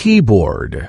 keyboard.